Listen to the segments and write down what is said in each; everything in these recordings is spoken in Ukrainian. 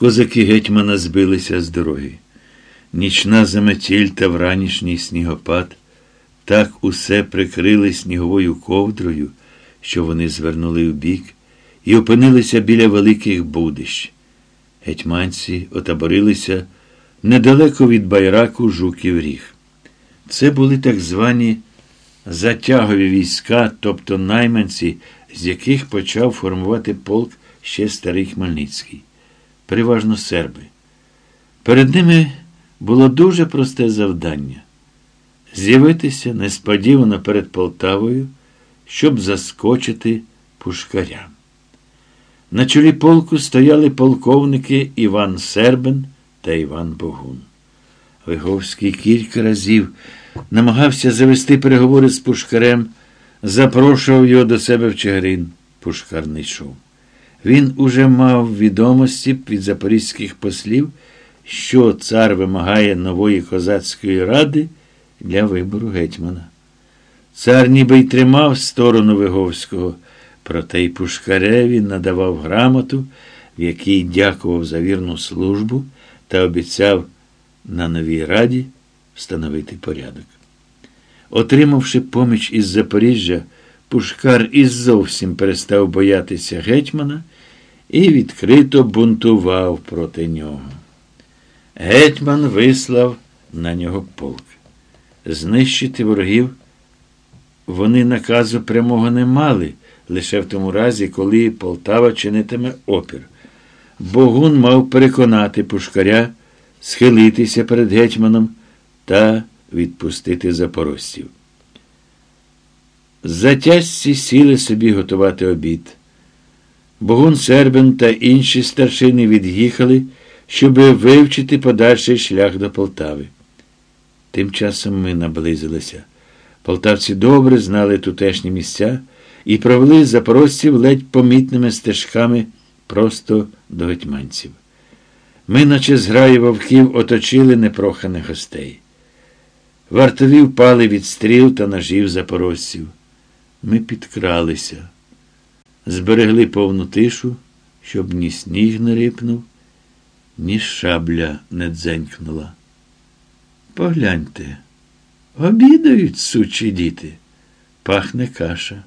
Козаки гетьмана збилися з дороги. Нічна заметіль та вранішній снігопад так усе прикрили сніговою ковдрою, що вони звернули вбік і опинилися біля великих будищ. Гетьманці отаборилися недалеко від байраку Жуків Ріг. Це були так звані затягові війська, тобто найманці, з яких почав формувати полк ще старий Хмельницький, переважно серби. Перед ними було дуже просте завдання з'явитися несподівано перед Полтавою, щоб заскочити пушкаря. На чолі полку стояли полковники Іван Сербин та Іван Богун. Виговський кілька разів намагався завести переговори з Пушкарем, запрошував його до себе в Чигирин. Пушкар не йшов. Він уже мав відомості від запорізьких послів, що цар вимагає нової козацької ради для вибору гетьмана. Цар ніби й тримав сторону Виговського, проте й Пушкареві надавав грамоту, в якій дякував за вірну службу та обіцяв на новій раді встановити порядок. Отримавши поміч із Запоріжжя, Пушкар і зовсім перестав боятися гетьмана і відкрито бунтував проти нього. Гетьман вислав на нього полк. Знищити ворогів вони наказу прямого не мали, лише в тому разі, коли Полтава чинитиме опір. Богун мав переконати пушкаря, схилитися перед гетьманом та відпустити запорожців. Затязці сіли собі готувати обід. Богун Сербин та інші старшини від'їхали, щоб вивчити подальший шлях до Полтави. Тим часом ми наблизилися. Полтавці добре знали тутешні місця і провели запорожців ледь помітними стежками просто до гетьманців. Ми, наче зграї вовків, оточили непроханих гостей. Вартові впали від стріл та ножів запорожців. Ми підкралися, зберегли повну тишу, щоб ні сніг не рипнув, ні шабля не дзенькнула. Погляньте, обідають сучі діти, пахне каша.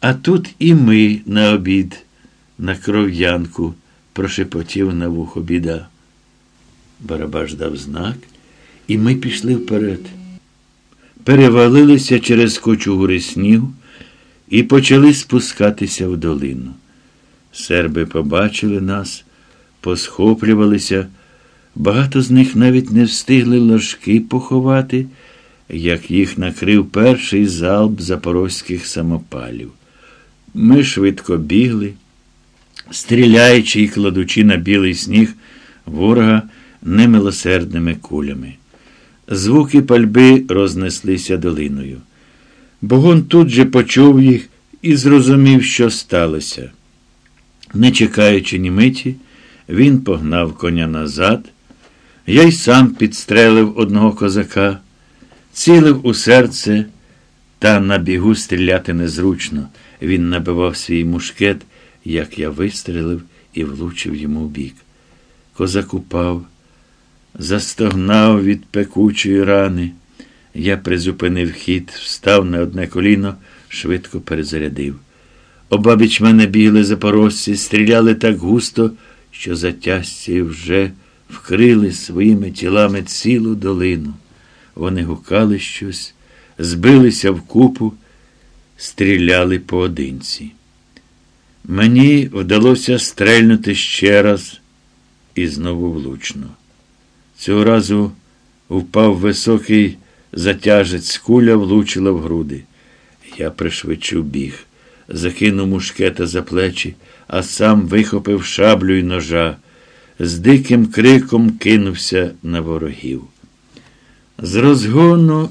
А тут і ми на обід, на кров'янку, прошепотів на вухо біда. Барабаш дав знак, і ми пішли вперед. Перевалилися через кучугури снігу і почали спускатися в долину. Серби побачили нас, посхоплювалися. Багато з них навіть не встигли ложки поховати, як їх накрив перший залп запорозьких самопалів. Ми швидко бігли, стріляючи і кладучи на білий сніг ворога немилосердними кулями. Звуки пальби рознеслися долиною. Богон тут же почув їх і зрозумів, що сталося. Не чекаючи ні миті, він погнав коня назад. Я й сам підстрелив одного козака, цілив у серце, та на бігу стріляти незручно. Він набивав свій мушкет, як я вистрелив і влучив йому в бік. Козак упав, застогнав від пекучої рани. Я призупинив хід, встав на одне коліно, швидко перезарядив. Обабіч мене бігли запорожці, стріляли так густо, що затяжці вже вкрили своїми тілами цілу долину. Вони гукали щось, збилися в купу, стріляли поодинці. Мені вдалося стрельнути ще раз і знову влучно. Цього разу впав високий затяжець, куля влучила в груди. Я пришвидшив біг, закинув мушкета за плечі, а сам вихопив шаблю й ножа з диким криком кинувся на ворогів. З розгону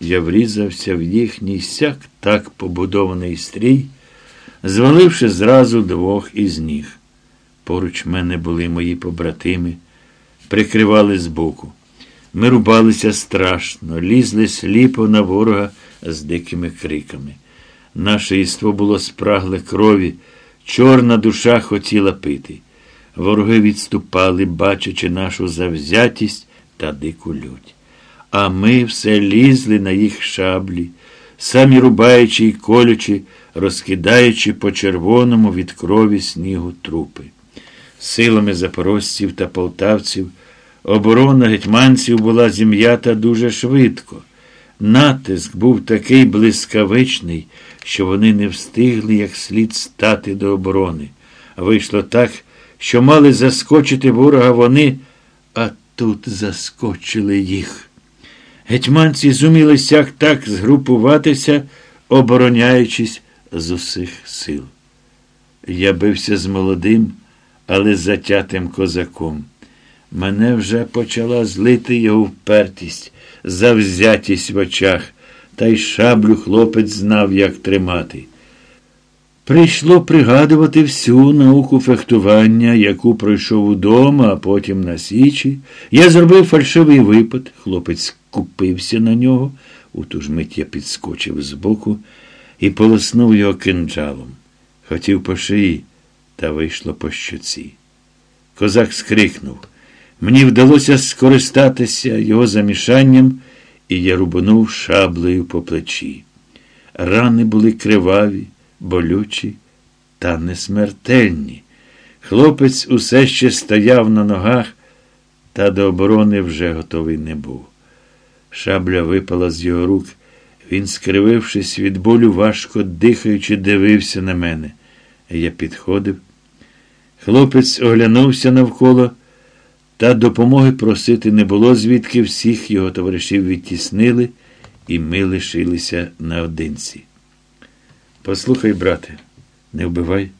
я врізався в їхній сяк так побудований стрій, зваливши зразу двох із ніг. Поруч мене були мої побратими, прикривали збоку. Ми рубалися страшно, лізли сліпо на ворога з дикими криками. Наше іство було спрагле крові, чорна душа хотіла пити. Вороги відступали, бачачи нашу завзятість та дику лють. А ми все лізли на їх шаблі, самі рубаючи й колючи, розкидаючи по червоному від крові снігу трупи. Силами запорожців та полтавців оборона гетьманців була зім'ята дуже швидко. Натиск був такий блискавичний, що вони не встигли як слід стати до оборони. Вийшло так, що мали заскочити ворога вони, а тут заскочили їх. Гетьманці зуміли сяк так згрупуватися, обороняючись з усіх сил. Я бився з молодим, але затятим козаком. Мене вже почала злити його впертість, завзятість в очах, та й шаблю хлопець знав, як тримати. Прийшло пригадувати всю науку фехтування, яку пройшов удома, а потім на Січі. Я зробив фальшивий випад, хлопець купився на нього. У ту ж мить я підскочив збоку і полоснув його кинджалом. Хотів по шиї, та вийшло по щоці. Козак скрикнув. Мені вдалося скористатися його замішанням, і я рубанув шаблею по плечі. Рани були криваві, болючі та несмертельні. Хлопець усе ще стояв на ногах, та до оборони вже готовий не був. Шабля випала з його рук. Він, скривившись від болю, важко дихаючи, дивився на мене. Я підходив. Хлопець оглянувся навколо, та допомоги просити не було, звідки всіх його товаришів відтіснили, і ми лишилися наодинці. Послухай, брате, не вбивай.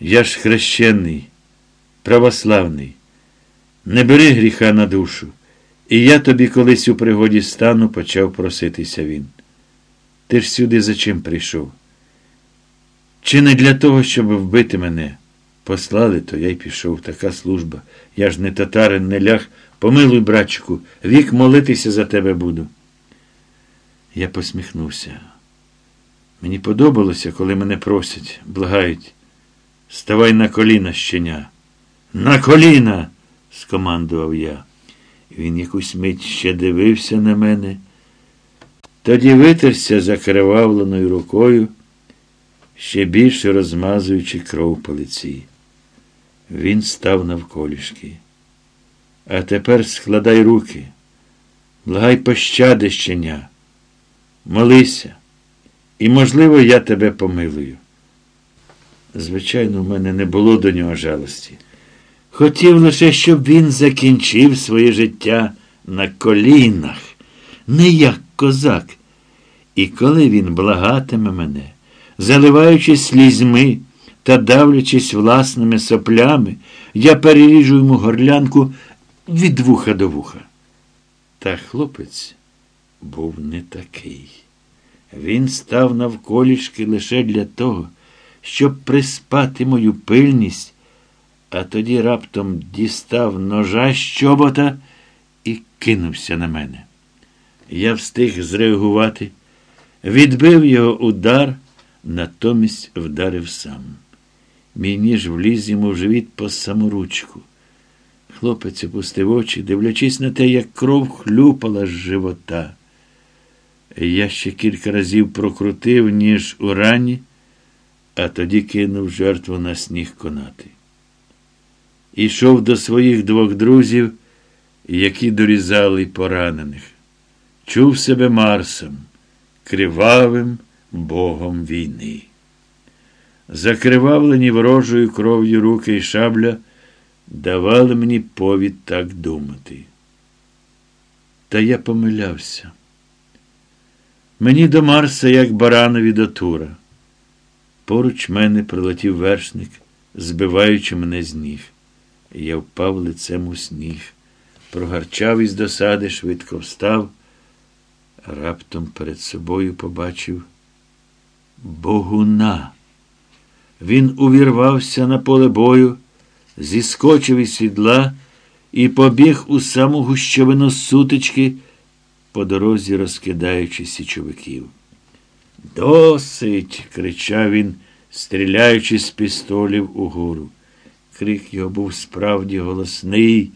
Я ж хрещений, православний. Не бери гріха на душу. І я тобі колись у пригоді стану, почав проситися він. Ти ж сюди за чим прийшов? Чи не для того, щоб вбити мене? Послали, то я й пішов. Така служба. Я ж не татарин, не ляг. Помилуй, братчику, вік молитися за тебе буду. Я посміхнувся. Мені подобалося, коли мене просять, благають. Ставай на коліна, щеня. На коліна. скомандував я. Він якусь мить ще дивився на мене. Тоді витерся закривавленою рукою, ще більше розмазуючи кров по лиці. Він став навколішки. А тепер складай руки, благай пощади щеня, молися, і, можливо, я тебе помилую. Звичайно, в мене не було до нього жалості. Хотів лише, щоб він закінчив своє життя на колінах, не як козак. І коли він благатиме мене, заливаючись слізьми та давлячись власними соплями, я переріжу йому горлянку від вуха до вуха. Та хлопець був не такий. Він став навколішки лише для того, щоб приспати мою пильність а тоді раптом дістав ножа з чобота і кинувся на мене. Я встиг зреагувати, відбив його удар, натомість вдарив сам. Мій ніж вліз йому в живіт по саморучку. Хлопець опустив очі, дивлячись на те, як кров хлюпала з живота. Я ще кілька разів прокрутив ніж у рані, а тоді кинув жертву на сніг конати ішов до своїх двох друзів, які дорізали поранених. Чув себе Марсом, кривавим богом війни. Закривавлені ворожою кров'ю руки і шабля давали мені повід так думати. Та я помилявся. Мені до Марса, як баранові до Тура. Поруч мене прилетів вершник, збиваючи мене з ніг. Я впав лицем у сніг, прогарчав із досади, швидко встав, раптом перед собою побачив Богуна. Він увірвався на поле бою, зіскочив із сідла і побіг у саму гущовину сутички, по дорозі розкидаючи січовиків. Досить. кричав він, стріляючи з пістолів угору. Крик його був справді голосний.